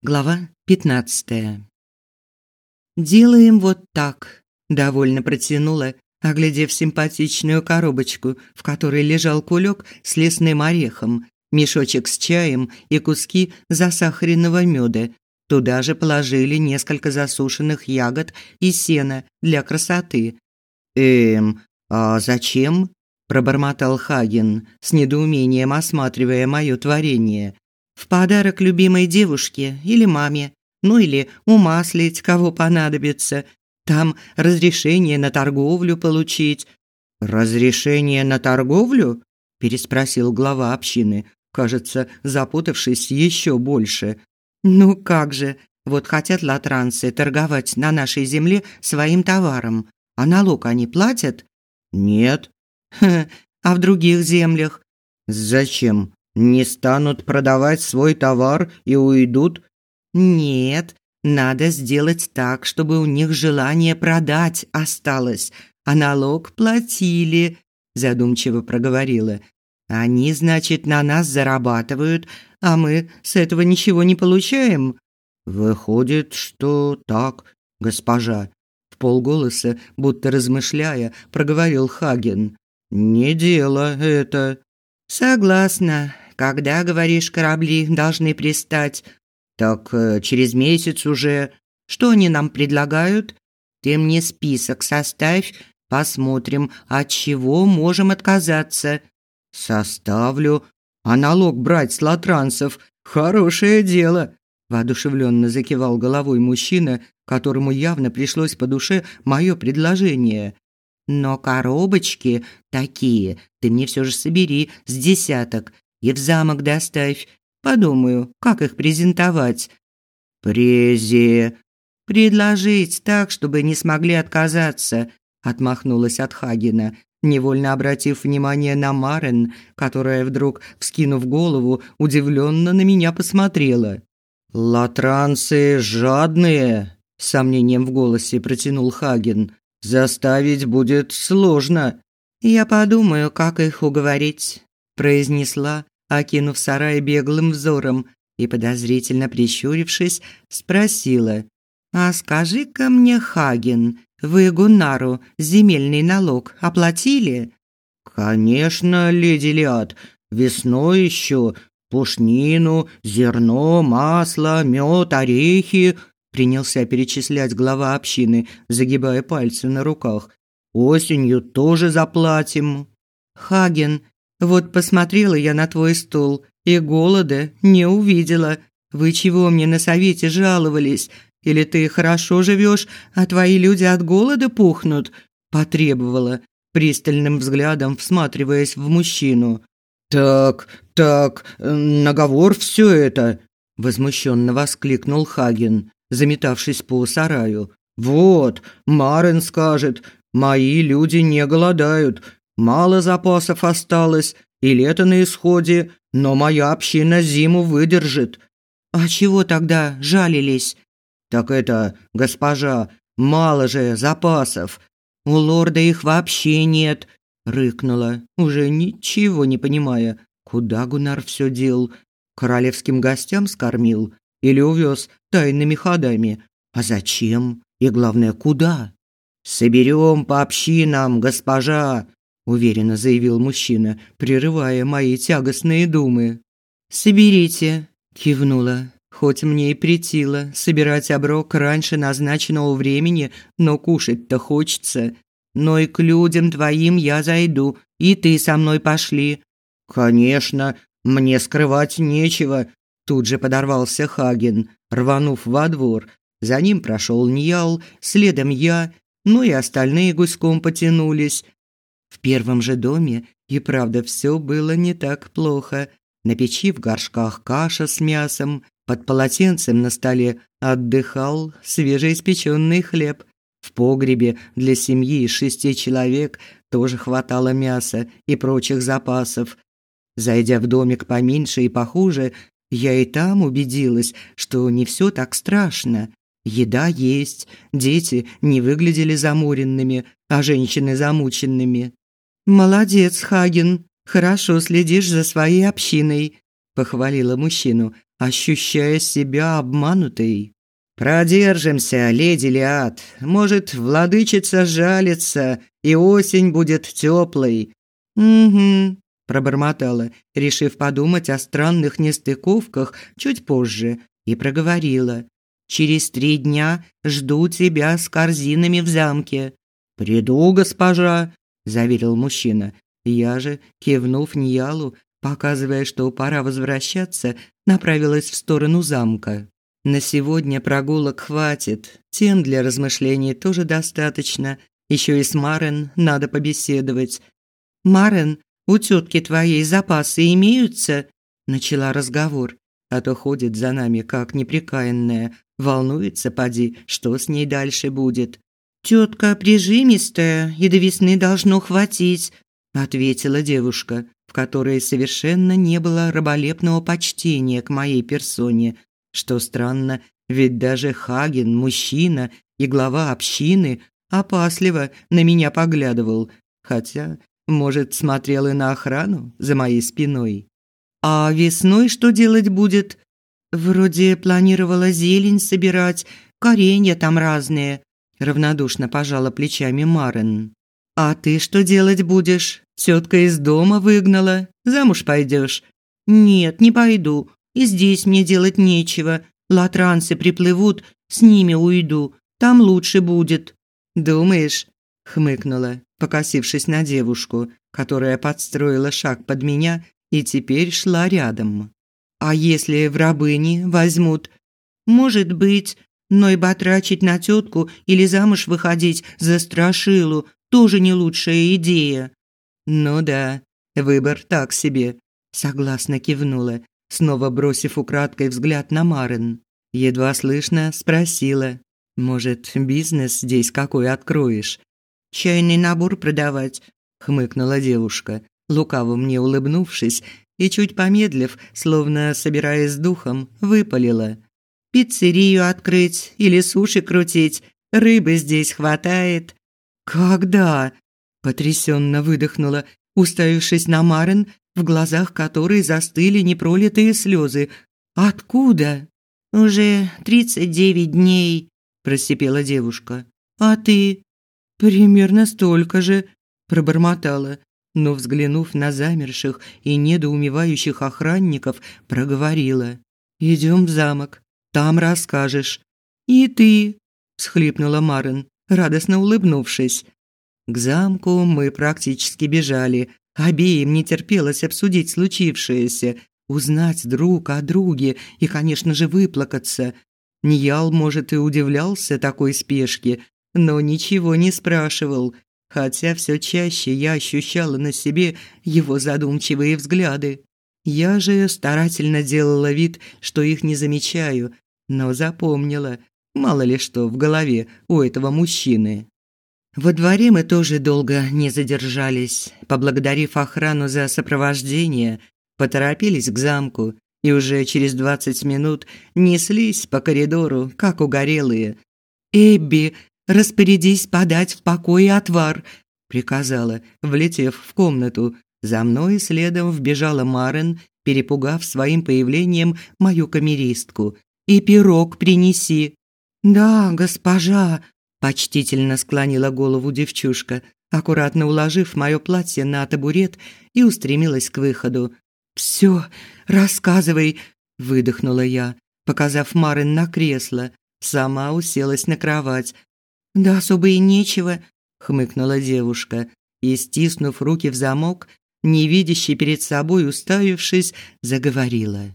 Глава 15. Делаем вот так, довольно протянула, оглядев симпатичную коробочку, в которой лежал кулек с лесным орехом, мешочек с чаем и куски засахаренного меда. Туда же положили несколько засушенных ягод и сена для красоты. Эм, а зачем? пробормотал Хаген, с недоумением осматривая мое творение. В подарок любимой девушке или маме, ну или умаслить, кого понадобится. Там разрешение на торговлю получить. Разрешение на торговлю? переспросил глава общины, кажется, запутавшись еще больше. Ну как же? Вот хотят латранцы торговать на нашей земле своим товаром, а налог они платят? Нет. Ха, а в других землях? Зачем? Не станут продавать свой товар и уйдут? Нет, надо сделать так, чтобы у них желание продать осталось, а налог платили, задумчиво проговорила. Они, значит, на нас зарабатывают, а мы с этого ничего не получаем. Выходит, что так, госпожа, в полголоса, будто размышляя, проговорил Хаген. Не дело это. Согласна, когда, говоришь, корабли должны пристать? Так э, через месяц уже. Что они нам предлагают? Ты мне список составь, посмотрим, от чего можем отказаться. Составлю. А налог брать с латрансов хорошее дело. Воодушевленно закивал головой мужчина, которому явно пришлось по душе мое предложение. Но коробочки такие ты мне все же собери с десяток и в замок доставь. Подумаю, как их презентовать. Презе. Предложить так, чтобы не смогли отказаться, отмахнулась от Хагена, невольно обратив внимание на Марен, которая вдруг, вскинув голову, удивленно на меня посмотрела. Латранцы жадные, с сомнением в голосе протянул Хаген. Заставить будет сложно. Я подумаю, как их уговорить произнесла, окинув сарай беглым взором и подозрительно прищурившись, спросила: "А скажи-ка мне, Хаген, вы Гуннару земельный налог оплатили?" "Конечно, леди Лиад, весной еще пушнину, зерно, масло, мед, орехи", принялся перечислять глава общины, загибая пальцы на руках. "Осенью тоже заплатим". Хаген вот посмотрела я на твой стол и голода не увидела. Вы чего мне на совете жаловались? Или ты хорошо живешь, а твои люди от голода пухнут?» Потребовала, пристальным взглядом всматриваясь в мужчину. «Так, так, наговор все это!» Возмущенно воскликнул Хаген, заметавшись по сараю. «Вот, Марен скажет, мои люди не голодают, Мало запасов осталось, и лето на исходе, но моя община зиму выдержит. А чего тогда жалились? Так это, госпожа, мало же запасов. У лорда их вообще нет, рыкнула, уже ничего не понимая, куда Гунар все дел. Королевским гостям скормил или увез тайными ходами? А зачем? И главное, куда? Соберем по общинам, госпожа, уверенно заявил мужчина, прерывая мои тягостные думы. Соберите, кивнула. Хоть мне и притило собирать оброк раньше назначенного времени, но кушать-то хочется. Но и к людям твоим я зайду, и ты со мной пошли. Конечно, мне скрывать нечего, тут же подорвался Хаген, рванув во двор. За ним прошел Ньял, следом я, ну и остальные гуськом потянулись, в первом же доме и правда все было не так плохо. На печи в горшках каша с мясом, под полотенцем на столе отдыхал свежеиспеченный хлеб. В погребе для семьи из шести человек тоже хватало мяса и прочих запасов. Зайдя в домик поменьше и похуже, я и там убедилась, что не все так страшно. Еда есть, дети не выглядели заморенными, а женщины замученными. «Молодец, Хаген, хорошо следишь за своей общиной», – похвалила мужчину, ощущая себя обманутой. «Продержимся, леди Лиад. Может, владычица жалится, и осень будет теплой». «Угу», – пробормотала, решив подумать о странных нестыковках чуть позже, и проговорила. «Через три дня жду тебя с корзинами в замке». «Приду, госпожа», – заверил мужчина. Я же, кивнув Ниялу, показывая, что пора возвращаться, направилась в сторону замка. На сегодня прогулок хватит, тем для размышлений тоже достаточно. Еще и с Марен надо побеседовать. «Марен, у тетки твоей запасы имеются?» Начала разговор, а то ходит за нами как неприкаянная, волнуется, поди, что с ней дальше будет. «Тетка прижимистая, и до весны должно хватить», ответила девушка, в которой совершенно не было раболепного почтения к моей персоне, что странно, ведь даже Хаген, мужчина и глава общины, опасливо на меня поглядывал, хотя, может, смотрел и на охрану за моей спиной. А весной что делать будет? Вроде планировала зелень собирать, коренья там разные, равнодушно пожала плечами Марен. А ты что делать будешь? Тетка из дома выгнала, замуж пойдешь? Нет, не пойду. И здесь мне делать нечего. Латранцы приплывут, с ними уйду. Там лучше будет. Думаешь? хмыкнула, покосившись на девушку, которая подстроила шаг под меня и теперь шла рядом. А если в рабыни возьмут? Может быть, но и батрачить на тетку или замуж выходить за страшилу тоже не лучшая идея. Ну да, выбор так себе, согласно кивнула, снова бросив украдкой взгляд на Марен. Едва слышно спросила: "Может, бизнес здесь какой откроешь? Чайный набор продавать?" хмыкнула девушка, лукаво мне улыбнувшись и чуть помедлив, словно собираясь с духом, выпалила: "Пиццерию открыть или суши крутить? Рыбы здесь хватает". «Когда?» – потрясенно выдохнула, уставившись на Марен, в глазах которой застыли непролитые слезы. «Откуда?» «Уже тридцать девять дней», – просипела девушка. «А ты?» «Примерно столько же», – пробормотала, но, взглянув на замерших и недоумевающих охранников, проговорила. «Идем в замок, там расскажешь». «И ты», – схлипнула Марен радостно улыбнувшись. К замку мы практически бежали. Обеим не терпелось обсудить случившееся, узнать друг о друге и, конечно же, выплакаться. Ниял, может, и удивлялся такой спешке, но ничего не спрашивал, хотя все чаще я ощущала на себе его задумчивые взгляды. Я же старательно делала вид, что их не замечаю, но запомнила, Мало ли что в голове у этого мужчины. Во дворе мы тоже долго не задержались. Поблагодарив охрану за сопровождение, поторопились к замку и уже через двадцать минут неслись по коридору, как угорелые. «Эбби, распорядись подать в покое отвар», – приказала, влетев в комнату. За мной следом вбежала Марен, перепугав своим появлением мою камеристку. «И пирог принеси». «Да, госпожа», – почтительно склонила голову девчушка, аккуратно уложив мое платье на табурет и устремилась к выходу. «Все, рассказывай», – выдохнула я, показав Марин на кресло. Сама уселась на кровать. «Да особо и нечего», – хмыкнула девушка и, стиснув руки в замок, невидящий перед собой уставившись, заговорила.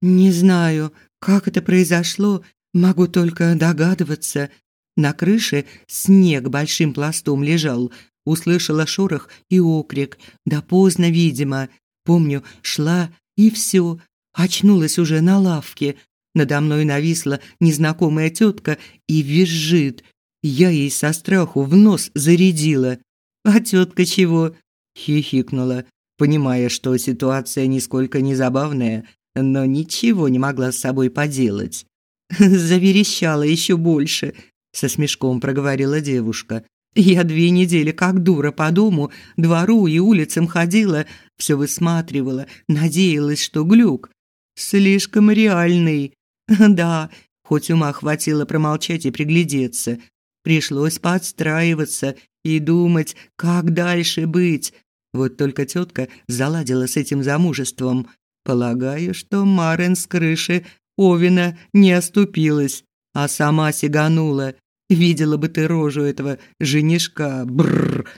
«Не знаю, как это произошло Могу только догадываться. На крыше снег большим пластом лежал. Услышала шорох и окрик. Да поздно, видимо. Помню, шла и все. Очнулась уже на лавке. Надо мной нависла незнакомая тетка и визжит. Я ей со страху в нос зарядила. А тетка чего? Хихикнула, понимая, что ситуация нисколько не забавная, но ничего не могла с собой поделать. Заверещала еще больше, со смешком проговорила девушка. Я две недели как дура по дому, двору и улицам ходила, все высматривала, надеялась, что глюк. слишком реальный. Да, хоть ума хватило промолчать и приглядеться. Пришлось подстраиваться и думать, как дальше быть. Вот только тетка заладила с этим замужеством. Полагаю, что Марен с крыши Овина не оступилась, а сама сиганула. Видела бы ты рожу этого женишка. Бррр.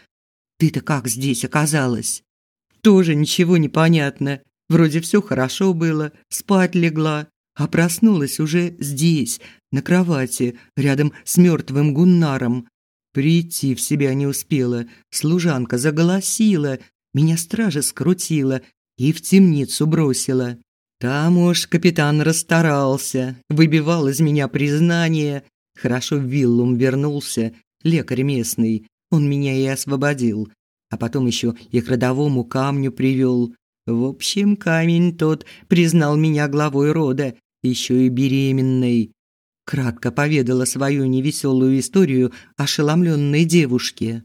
Ты-то как здесь оказалась? Тоже ничего не понятно. Вроде все хорошо было, спать легла, а проснулась уже здесь, на кровати, рядом с мертвым Гуннаром. Прийти в себя не успела, служанка заголосила, меня стража скрутила и в темницу бросила. Там уж капитан расстарался, выбивал из меня признание. Хорошо в Виллум вернулся, лекарь местный, он меня и освободил. А потом еще и к родовому камню привел. В общем, камень тот признал меня главой рода, еще и беременной. Кратко поведала свою невеселую историю ошеломленной девушке.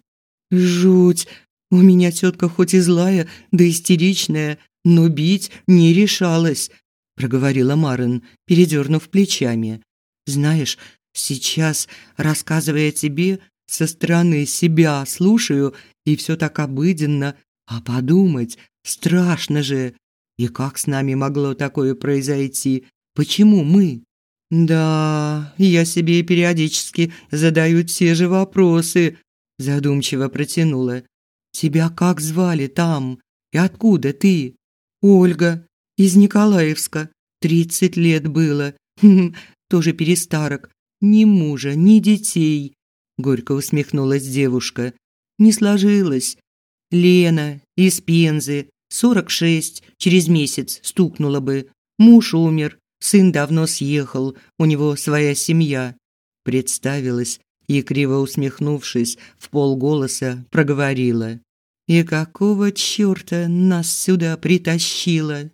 «Жуть! У меня тетка хоть и злая, да истеричная, но бить не решалась», проговорила Марин, передернув плечами. «Знаешь, сейчас, рассказывая тебе, со стороны себя слушаю, и все так обыденно, а подумать страшно же. И как с нами могло такое произойти? Почему мы? Да, я себе периодически задаю те же вопросы, задумчиво протянула. Тебя как звали там? И откуда ты? Ольга, из Николаевска. Тридцать лет было. Хм, тоже перестарок. Ни мужа, ни детей. Горько усмехнулась девушка. Не сложилось. Лена из Пензы, сорок шесть, через месяц стукнула бы. Муж умер, сын давно съехал, у него своя семья. Представилась и, криво усмехнувшись, в полголоса проговорила. «И какого чёрта нас сюда притащило?»